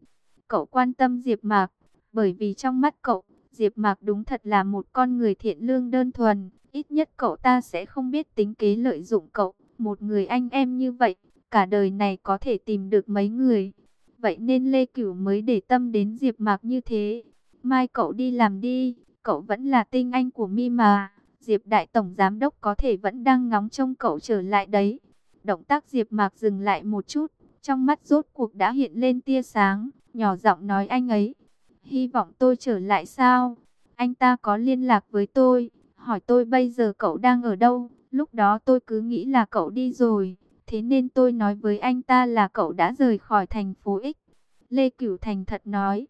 Cậu quan tâm Diệp Mạc, bởi vì trong mắt cậu, Diệp Mạc đúng thật là một con người thiện lương đơn thuần, ít nhất cậu ta sẽ không biết tính kế lợi dụng cậu, một người anh em như vậy, cả đời này có thể tìm được mấy người. Vậy nên Lê Cửu mới để tâm đến Diệp Mạc như thế. Mai cậu đi làm đi, cậu vẫn là tinh anh của mi mà. Diệp Đại Tổng Giám Đốc có thể vẫn đang ngóng trông cậu trở lại đấy. Động tác Diệp Mạc dừng lại một chút, trong mắt rốt cuộc đã hiện lên tia sáng, nhỏ giọng nói anh ấy. Hy vọng tôi trở lại sao? Anh ta có liên lạc với tôi, hỏi tôi bây giờ cậu đang ở đâu. Lúc đó tôi cứ nghĩ là cậu đi rồi, thế nên tôi nói với anh ta là cậu đã rời khỏi thành phố X. Lê Cửu Thành thật nói,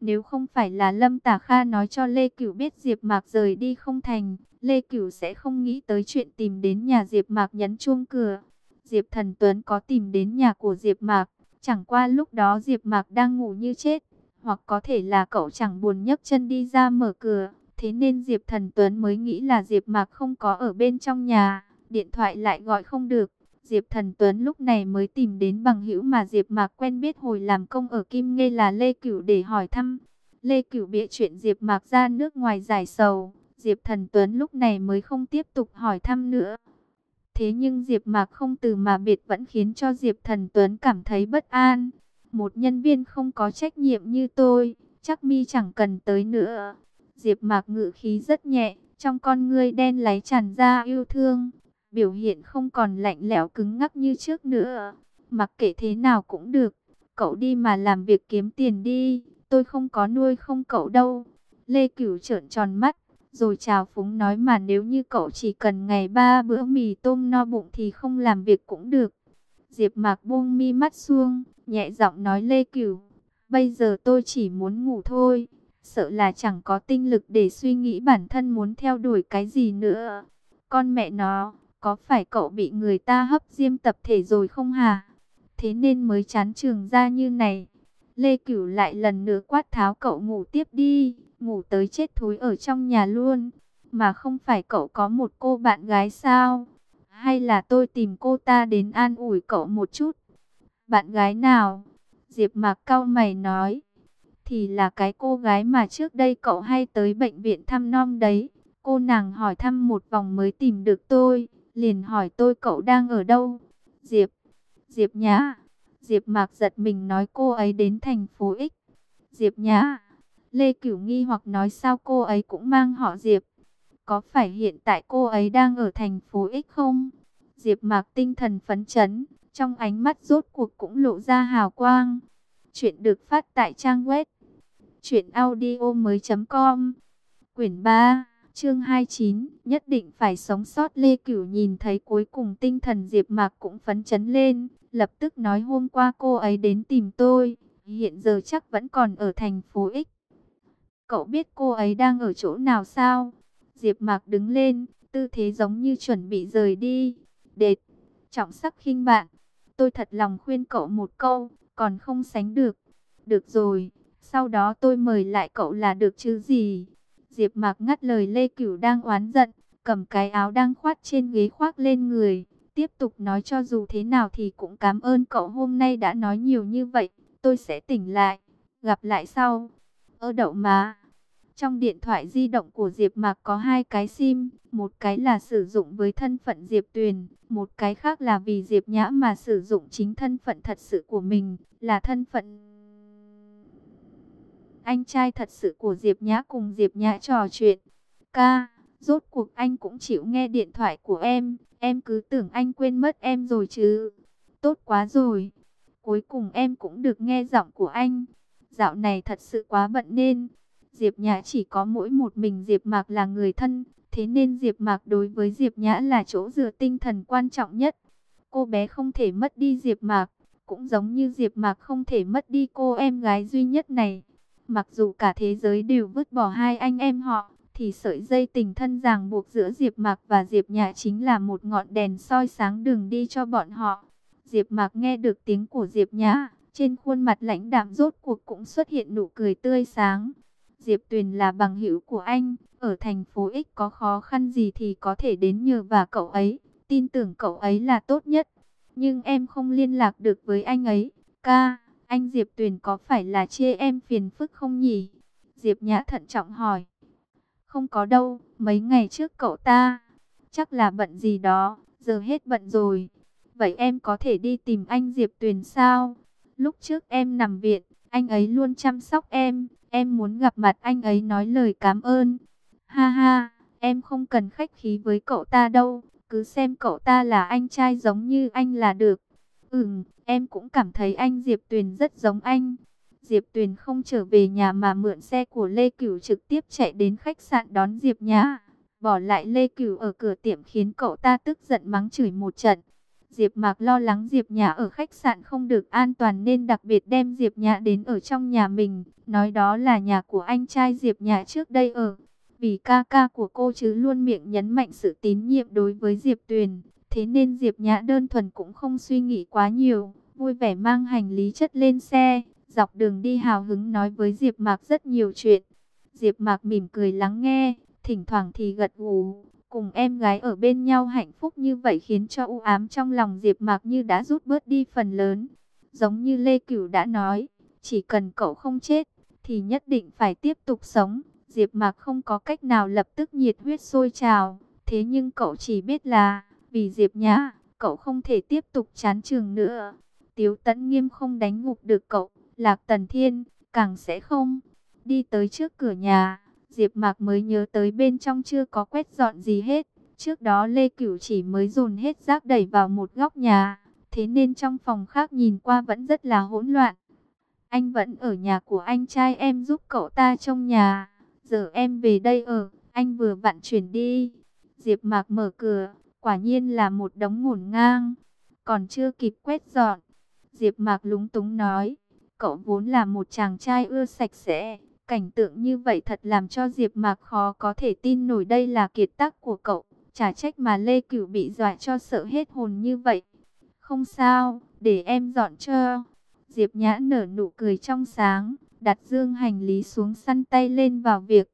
nếu không phải là Lâm Tả Kha nói cho Lê Cửu biết Diệp Mạc rời đi không thành, Lê Cửu sẽ không nghĩ tới chuyện tìm đến nhà Diệp Mạc nhấn chuông cửa. Diệp Thần Tuấn có tìm đến nhà của Diệp Mạc, chẳng qua lúc đó Diệp Mạc đang ngủ như chết, hoặc có thể là cậu chẳng buồn nhấc chân đi ra mở cửa, thế nên Diệp Thần Tuấn mới nghĩ là Diệp Mạc không có ở bên trong nhà, điện thoại lại gọi không được. Diệp Thần Tuấn lúc này mới tìm đến bằng hữu mà Diệp Mạc quen biết hồi làm công ở Kim Ngê là Lê Cửu để hỏi thăm. Lê Cửu bịa chuyện Diệp Mạc ra nước ngoài giải sầu, Diệp Thần Tuấn lúc này mới không tiếp tục hỏi thăm nữa. Thế nhưng Diệp Mạc không từ mà biệt vẫn khiến cho Diệp Thần Tuấn cảm thấy bất an. Một nhân viên không có trách nhiệm như tôi, chắc mi chẳng cần tới nữa. Diệp Mạc ngữ khí rất nhẹ, trong con ngươi đen láy tràn ra yêu thương, biểu hiện không còn lạnh lẽo cứng ngắc như trước nữa. Mặc kệ thế nào cũng được, cậu đi mà làm việc kiếm tiền đi, tôi không có nuôi không cậu đâu. Lê Cửu trợn tròn mắt, rồi chào phúng nói mà nếu như cậu chỉ cần ngày ba bữa mì tôm no bụng thì không làm việc cũng được. Diệp Mạc buông mi mắt xuống, nhẹ giọng nói Lê Cửu, bây giờ tôi chỉ muốn ngủ thôi, sợ là chẳng có tinh lực để suy nghĩ bản thân muốn theo đuổi cái gì nữa. Con mẹ nó, có phải cậu bị người ta hấp diêm tập thể rồi không hả? Thế nên mới chán trường ra như này. Lê Cửu lại lần nữa quát tháo cậu ngủ tiếp đi, ngủ tới chết thối ở trong nhà luôn. Mà không phải cậu có một cô bạn gái sao? Hay là tôi tìm cô ta đến an ủi cậu một chút? Bạn gái nào? Diệp Mạc cau mày nói. Thì là cái cô gái mà trước đây cậu hay tới bệnh viện thăm nom đấy. Cô nàng hỏi thăm một vòng mới tìm được tôi liền hỏi tôi cậu đang ở đâu? Diệp, Diệp Nhã. Diệp Mạc giật mình nói cô ấy đến thành phố X. Diệp Nhã. Lê Cửu nghi hoặc nói sao cô ấy cũng mang họ Diệp. Có phải hiện tại cô ấy đang ở thành phố X không? Diệp Mạc tinh thần phấn chấn, trong ánh mắt rốt cuộc cũng lộ ra hào quang. Chuyện được phát tại trang web truyệnaudiomoi.com. Quyển 3 Chương 29, nhất định phải sống sót Lê Cửu nhìn thấy cuối cùng tinh thần Diệp Mạc cũng phấn chấn lên, lập tức nói hôm qua cô ấy đến tìm tôi, hiện giờ chắc vẫn còn ở thành phố X. Cậu biết cô ấy đang ở chỗ nào sao? Diệp Mạc đứng lên, tư thế giống như chuẩn bị rời đi. Đệt, trọng sắc khinh bạn, tôi thật lòng khuyên cậu một câu, còn không sánh được. Được rồi, sau đó tôi mời lại cậu là được chứ gì? Diệp Mạc ngắt lời Lê Cửu đang oán giận, cầm cái áo đang khoát trên ghế khoác lên người, tiếp tục nói cho dù thế nào thì cũng cảm ơn cậu hôm nay đã nói nhiều như vậy, tôi sẽ tỉnh lại, gặp lại sau. Ơ đậu mà. Trong điện thoại di động của Diệp Mạc có hai cái SIM, một cái là sử dụng với thân phận Diệp Tuyền, một cái khác là vì Diệp Nhã mà sử dụng chính thân phận thật sự của mình, là thân phận anh trai thật sự của Diệp Nhã cùng Diệp Nhã trò chuyện. Ca, rốt cuộc anh cũng chịu nghe điện thoại của em, em cứ tưởng anh quên mất em rồi chứ. Tốt quá rồi, cuối cùng em cũng được nghe giọng của anh. Dạo này thật sự quá bận nên, Diệp Nhã chỉ có mỗi một mình Diệp Mạc là người thân, thế nên Diệp Mạc đối với Diệp Nhã là chỗ dựa tinh thần quan trọng nhất. Cô bé không thể mất đi Diệp Mạc, cũng giống như Diệp Mạc không thể mất đi cô em gái duy nhất này. Mặc dù cả thế giới đều vứt bỏ hai anh em họ, thì sợi dây tình thân ràng buộc giữa Diệp Mạc và Diệp Nhã chính là một ngọn đèn soi sáng đường đi cho bọn họ. Diệp Mạc nghe được tiếng của Diệp Nhã, trên khuôn mặt lãnh đạm rốt cuộc cũng xuất hiện nụ cười tươi sáng. Diệp Tuyền là bằng hữu của anh, ở thành phố X có khó khăn gì thì có thể đến nhờ và cậu ấy, tin tưởng cậu ấy là tốt nhất. Nhưng em không liên lạc được với anh ấy, ca. Anh Diệp Tuyền có phải là chê em phiền phức không nhỉ? Diệp Nhã thận trọng hỏi. Không có đâu, mấy ngày trước cậu ta. Chắc là bận gì đó, giờ hết bận rồi. Vậy em có thể đi tìm anh Diệp Tuyền sao? Lúc trước em nằm viện, anh ấy luôn chăm sóc em. Em muốn gặp mặt anh ấy nói lời cảm ơn. Ha ha, em không cần khách khí với cậu ta đâu. Cứ xem cậu ta là anh trai giống như anh là được. Ừm, em cũng cảm thấy anh Diệp Tuyền rất giống anh. Diệp Tuyền không trở về nhà mà mượn xe của Lê Cửu trực tiếp chạy đến khách sạn đón Diệp Nhã. Bỏ lại Lê Cửu ở cửa tiệm khiến cậu ta tức giận mắng chửi một trận. Diệp Mạc lo lắng Diệp Nhã ở khách sạn không được an toàn nên đặc biệt đem Diệp Nhã đến ở trong nhà mình, nói đó là nhà của anh trai Diệp Nhã trước đây ở. Vì ca ca của cô chứ luôn miệng nhấn mạnh sự tín nhiệm đối với Diệp Tuyền, Thế nên Diệp Nhã đơn thuần cũng không suy nghĩ quá nhiều, vui vẻ mang hành lý chất lên xe, dọc đường đi hào hứng nói với Diệp Mạc rất nhiều chuyện. Diệp Mạc mỉm cười lắng nghe, thỉnh thoảng thì gật gù, cùng em gái ở bên nhau hạnh phúc như vậy khiến cho u ám trong lòng Diệp Mạc như đã rút bớt đi phần lớn. Giống như Lê Cửu đã nói, chỉ cần cậu không chết thì nhất định phải tiếp tục sống. Diệp Mạc không có cách nào lập tức nhiệt huyết sôi trào, thế nhưng cậu chỉ biết là vì Diệp Nhã, cậu không thể tiếp tục chán trường nữa. Tiếu Tấn Nghiêm không đánh ngục được cậu, Lạc Tần Thiên càng sẽ không. Đi tới trước cửa nhà, Diệp Mạc mới nhớ tới bên trong chưa có quét dọn gì hết. Trước đó Lê Cửu chỉ mới dồn hết rác đẩy vào một góc nhà, thế nên trong phòng khác nhìn qua vẫn rất là hỗn loạn. Anh vẫn ở nhà của anh trai em giúp cậu ta trong nhà. Giờ em về đây ở, anh vừa vặn chuyển đi. Diệp Mạc mở cửa, Quả nhiên là một đống ngổn ngang, còn chưa kịp quét dọn. Diệp Mạc lúng túng nói, cậu vốn là một chàng trai ưa sạch sẽ, cảnh tượng như vậy thật làm cho Diệp Mạc khó có thể tin nổi đây là kiệt tác của cậu, chả trách mà Lê Cửu bị dọa cho sợ hết hồn như vậy. Không sao, để em dọn cho. Diệp Nhã nở nụ cười trong sáng, đặt dương hành lý xuống săn tay lên vào việc.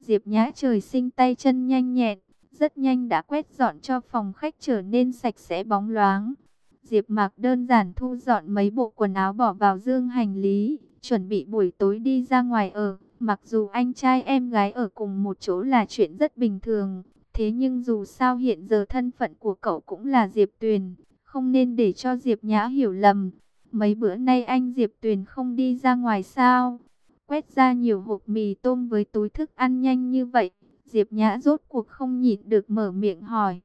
Diệp Nhã trời sinh tay chân nhanh nhẹn, rất nhanh đã quét dọn cho phòng khách trở nên sạch sẽ bóng loáng. Diệp Mạc đơn giản thu dọn mấy bộ quần áo bỏ vào dương hành lý, chuẩn bị buổi tối đi ra ngoài ở. Mặc dù anh trai em gái ở cùng một chỗ là chuyện rất bình thường, thế nhưng dù sao hiện giờ thân phận của cậu cũng là Diệp Tuyền, không nên để cho Diệp Nhã hiểu lầm. Mấy bữa nay anh Diệp Tuyền không đi ra ngoài sao? Quét ra nhiều hộp mì tôm với túi thức ăn nhanh như vậy, Diệp Nhã rốt cuộc không nhịn được mở miệng hỏi.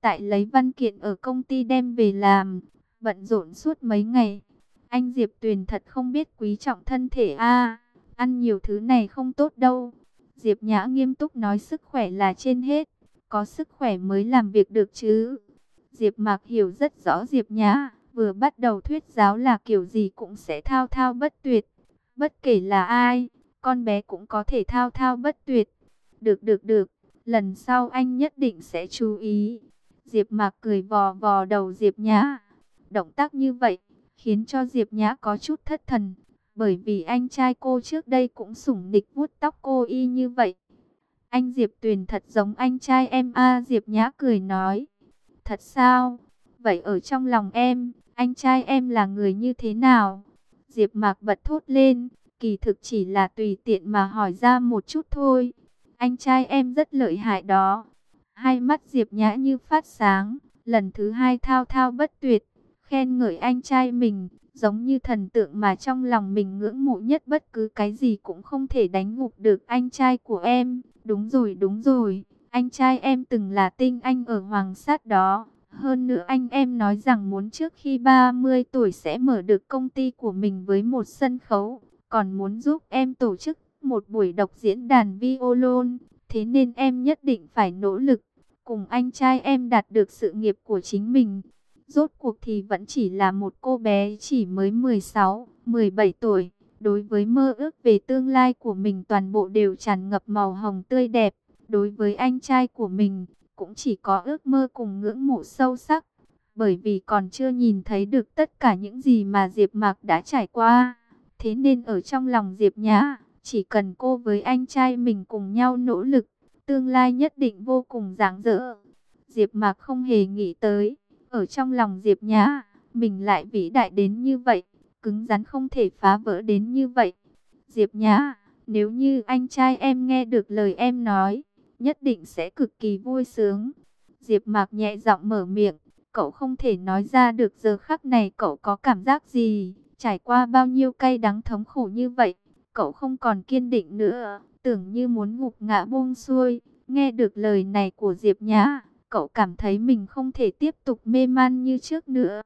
Tại lấy văn kiện ở công ty đem về làm, bận rộn suốt mấy ngày. Anh Diệp Tuyền thật không biết quý trọng thân thể a ăn nhiều thứ này không tốt đâu. Diệp Nhã nghiêm túc nói sức khỏe là trên hết, có sức khỏe mới làm việc được chứ. Diệp Mạc hiểu rất rõ Diệp Nhã, vừa bắt đầu thuyết giáo là kiểu gì cũng sẽ thao thao bất tuyệt. Bất kể là ai, con bé cũng có thể thao thao bất tuyệt. Được được được, lần sau anh nhất định sẽ chú ý. Diệp Mạc cười vò vò đầu Diệp Nhã. Động tác như vậy, khiến cho Diệp Nhã có chút thất thần. Bởi vì anh trai cô trước đây cũng sủng nịch vuốt tóc cô y như vậy. Anh Diệp Tuyền thật giống anh trai em a Diệp Nhã cười nói. Thật sao? Vậy ở trong lòng em, anh trai em là người như thế nào? Diệp Mạc bật thốt lên, kỳ thực chỉ là tùy tiện mà hỏi ra một chút thôi. Anh trai em rất lợi hại đó. Hai mắt Diệp Nhã như phát sáng, lần thứ hai thao thao bất tuyệt, khen ngợi anh trai mình, giống như thần tượng mà trong lòng mình ngưỡng mộ nhất bất cứ cái gì cũng không thể đánh ngục được anh trai của em. Đúng rồi, đúng rồi, anh trai em từng là tinh anh ở Hoàng Sát đó. Hơn nữa anh em nói rằng muốn trước khi 30 tuổi sẽ mở được công ty của mình với một sân khấu, còn muốn giúp em tổ chức một buổi độc diễn đàn violon. Thế nên em nhất định phải nỗ lực, cùng anh trai em đạt được sự nghiệp của chính mình. Rốt cuộc thì vẫn chỉ là một cô bé chỉ mới 16, 17 tuổi. Đối với mơ ước về tương lai của mình toàn bộ đều tràn ngập màu hồng tươi đẹp. Đối với anh trai của mình, cũng chỉ có ước mơ cùng ngưỡng mộ sâu sắc. Bởi vì còn chưa nhìn thấy được tất cả những gì mà Diệp Mạc đã trải qua. Thế nên ở trong lòng Diệp Nhã, chỉ cần cô với anh trai mình cùng nhau nỗ lực, tương lai nhất định vô cùng rạng rỡ. Diệp Mạc không hề nghĩ tới, ở trong lòng Diệp Nhã, mình lại vĩ đại đến như vậy, cứng rắn không thể phá vỡ đến như vậy. Diệp Nhã, nếu như anh trai em nghe được lời em nói, nhất định sẽ cực kỳ vui sướng. Diệp Mạc nhẹ giọng mở miệng, cậu không thể nói ra được giờ khắc này cậu có cảm giác gì, trải qua bao nhiêu cay đắng thống khổ như vậy, cậu không còn kiên định nữa, tưởng như muốn ngục ngã buông xuôi. Nghe được lời này của Diệp Nhã, cậu cảm thấy mình không thể tiếp tục mê man như trước nữa.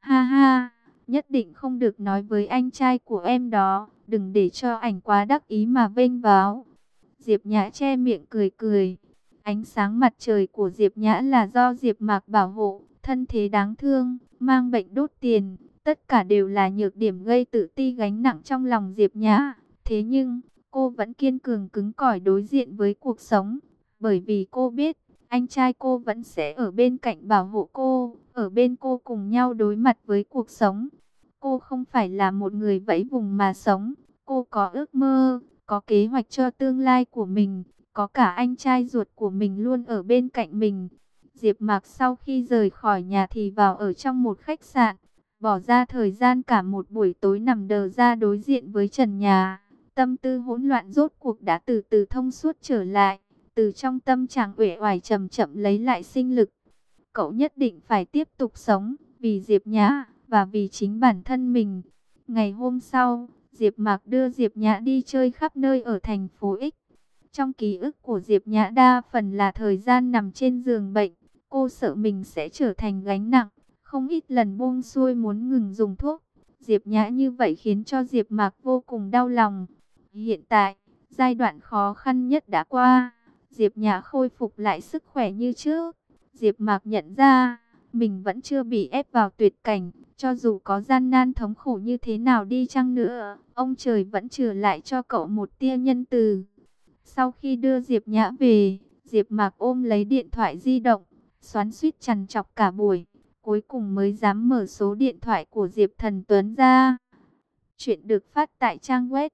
Ha ha, nhất định không được nói với anh trai của em đó, đừng để cho ảnh quá đắc ý mà vênh váo. Diệp Nhã che miệng cười cười. Ánh sáng mặt trời của Diệp Nhã là do Diệp Mạc bảo hộ, thân thế đáng thương, mang bệnh đốt tiền, tất cả đều là nhược điểm gây tự ti gánh nặng trong lòng Diệp Nhã. Thế nhưng, cô vẫn kiên cường cứng cỏi đối diện với cuộc sống, bởi vì cô biết, anh trai cô vẫn sẽ ở bên cạnh bảo hộ cô, ở bên cô cùng nhau đối mặt với cuộc sống. Cô không phải là một người vẫy vùng mà sống, cô có ước mơ, có kế hoạch cho tương lai của mình, có cả anh trai ruột của mình luôn ở bên cạnh mình. Diệp Mạc sau khi rời khỏi nhà thì vào ở trong một khách sạn, bỏ ra thời gian cả một buổi tối nằm đờ ra đối diện với trần nhà. Tâm tư hỗn loạn rốt cuộc đã từ từ thông suốt trở lại, từ trong tâm trạng uể oải chậm chậm lấy lại sinh lực. Cậu nhất định phải tiếp tục sống, vì Diệp Nhã, và vì chính bản thân mình. Ngày hôm sau, Diệp Mạc đưa Diệp Nhã đi chơi khắp nơi ở thành phố X. Trong ký ức của Diệp Nhã đa phần là thời gian nằm trên giường bệnh, cô sợ mình sẽ trở thành gánh nặng, không ít lần buông xuôi muốn ngừng dùng thuốc. Diệp Nhã như vậy khiến cho Diệp Mạc vô cùng đau lòng. Hiện tại, giai đoạn khó khăn nhất đã qua, Diệp Nhã khôi phục lại sức khỏe như trước. Diệp Mạc nhận ra, mình vẫn chưa bị ép vào tuyệt cảnh, cho dù có gian nan thống khổ như thế nào đi chăng nữa, ông trời vẫn trừ lại cho cậu một tia nhân từ. Sau khi đưa Diệp Nhã về, Diệp Mạc ôm lấy điện thoại di động, xoắn xuýt chằn chọc cả buổi, cuối cùng mới dám mở số điện thoại của Diệp Thần Tuấn ra. Chuyện được phát tại trang web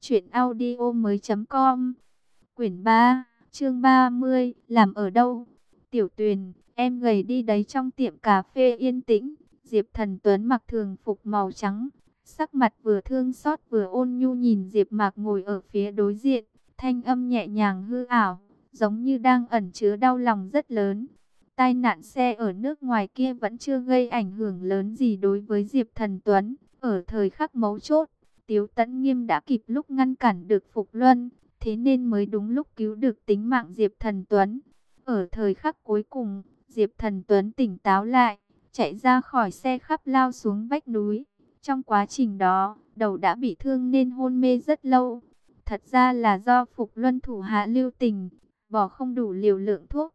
truyệnaudiomoi.com. Quyển 3, chương 30, làm ở đâu? Tiểu Tuyền, em gầy đi đấy trong tiệm cà phê yên tĩnh. Diệp Thần Tuấn mặc thường phục màu trắng, sắc mặt vừa thương xót vừa ôn nhu nhìn Diệp Mạc ngồi ở phía đối diện, thanh âm nhẹ nhàng hư ảo, giống như đang ẩn chứa đau lòng rất lớn. Tai nạn xe ở nước ngoài kia vẫn chưa gây ảnh hưởng lớn gì đối với Diệp Thần Tuấn, ở thời khắc mấu chốt, Tiếu Tấn Nghiêm đã kịp lúc ngăn cản được Phục Luân, thế nên mới đúng lúc cứu được tính mạng Diệp Thần Tuấn. Ở thời khắc cuối cùng, Diệp Thần Tuấn tỉnh táo lại, chạy ra khỏi xe khắp lao xuống vách núi. Trong quá trình đó, đầu đã bị thương nên hôn mê rất lâu. Thật ra là do Phục Luân thủ hạ lưu tình, bỏ không đủ liều lượng thuốc.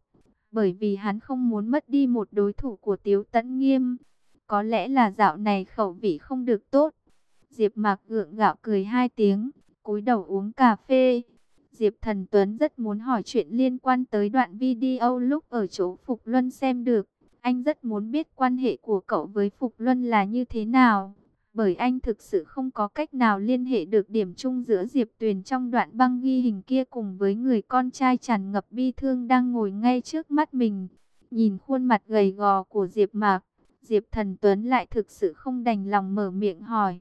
Bởi vì hắn không muốn mất đi một đối thủ của Tiếu Tấn Nghiêm. Có lẽ là dạo này khẩu vị không được tốt. Diệp Mạc gượng gạo cười hai tiếng, cúi đầu uống cà phê. Diệp Thần Tuấn rất muốn hỏi chuyện liên quan tới đoạn video lúc ở chỗ Phục Luân xem được. Anh rất muốn biết quan hệ của cậu với Phục Luân là như thế nào. bởi anh thực sự không có cách nào liên hệ được điểm chung giữa Diệp Tuyền trong đoạn băng ghi hình kia cùng với người con trai tràn ngập bi thương đang ngồi ngay trước mắt mình. Nhìn khuôn mặt gầy gò của Diệp Mạc, Diệp Thần Tuấn lại thực sự không đành lòng mở miệng hỏi.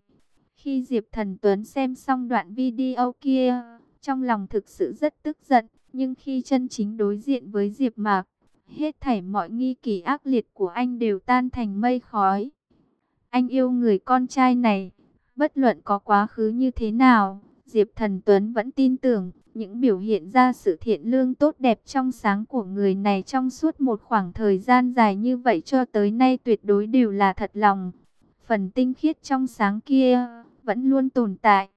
Khi Diệp Thần Tuấn xem xong đoạn video kia, trong lòng thực sự rất tức giận, nhưng khi chân chính đối diện với Diệp Mạc, hết thảy mọi nghi kỳ ác liệt của anh đều tan thành mây khói. Anh yêu người con trai này, bất luận có quá khứ như thế nào, Diệp Thần Tuấn vẫn tin tưởng những biểu hiện ra sự thiện lương tốt đẹp trong sáng của người này trong suốt một khoảng thời gian dài như vậy cho tới nay tuyệt đối đều là thật lòng. Phần tinh khiết trong sáng kia vẫn luôn tồn tại.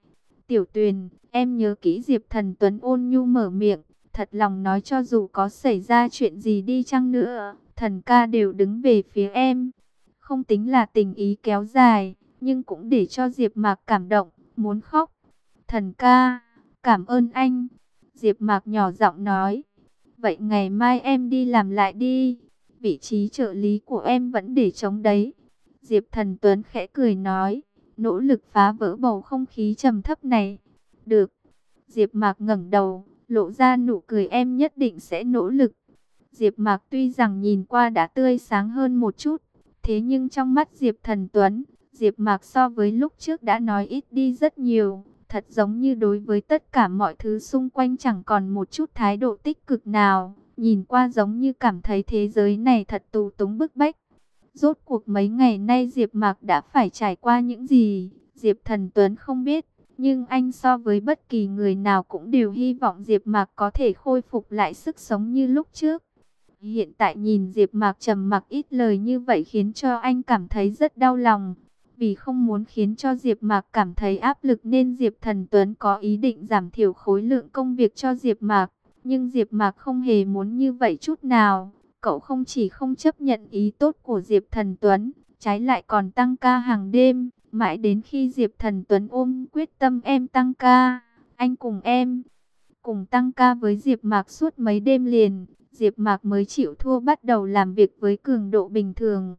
Tiểu Tuyền, em nhớ kỹ Diệp Thần Tuấn ôn nhu mở miệng, thật lòng nói cho dù có xảy ra chuyện gì đi chăng nữa, thần ca đều đứng về phía em. Không tính là tình ý kéo dài, nhưng cũng để cho Diệp Mạc cảm động, muốn khóc. Thần ca, cảm ơn anh. Diệp Mạc nhỏ giọng nói. Vậy ngày mai em đi làm lại đi. Vị trí trợ lý của em vẫn để trống đấy. Diệp Thần Tuấn khẽ cười nói. Nỗ lực phá vỡ bầu không khí trầm thấp này. Được. Diệp Mạc ngẩng đầu, lộ ra nụ cười em nhất định sẽ nỗ lực. Diệp Mạc tuy rằng nhìn qua đã tươi sáng hơn một chút, thế nhưng trong mắt Diệp Thần Tuấn, Diệp Mạc so với lúc trước đã nói ít đi rất nhiều, thật giống như đối với tất cả mọi thứ xung quanh chẳng còn một chút thái độ tích cực nào, nhìn qua giống như cảm thấy thế giới này thật tù túng bức bách. Rốt cuộc mấy ngày nay Diệp Mạc đã phải trải qua những gì, Diệp Thần Tuấn không biết, nhưng anh so với bất kỳ người nào cũng đều hy vọng Diệp Mạc có thể khôi phục lại sức sống như lúc trước. Hiện tại nhìn Diệp Mạc trầm mặc ít lời như vậy khiến cho anh cảm thấy rất đau lòng. Vì không muốn khiến cho Diệp Mạc cảm thấy áp lực nên Diệp Thần Tuấn có ý định giảm thiểu khối lượng công việc cho Diệp Mạc. Nhưng Diệp Mạc không hề muốn như vậy chút nào. Cậu không chỉ không chấp nhận ý tốt của Diệp Thần Tuấn, trái lại còn tăng ca hàng đêm. Mãi đến khi Diệp Thần Tuấn ôm quyết tâm em tăng ca, anh cùng em, cùng tăng ca với Diệp Mạc suốt mấy đêm liền, Diệp Mạc mới chịu thua bắt đầu làm việc với cường độ bình thường.